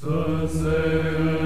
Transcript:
the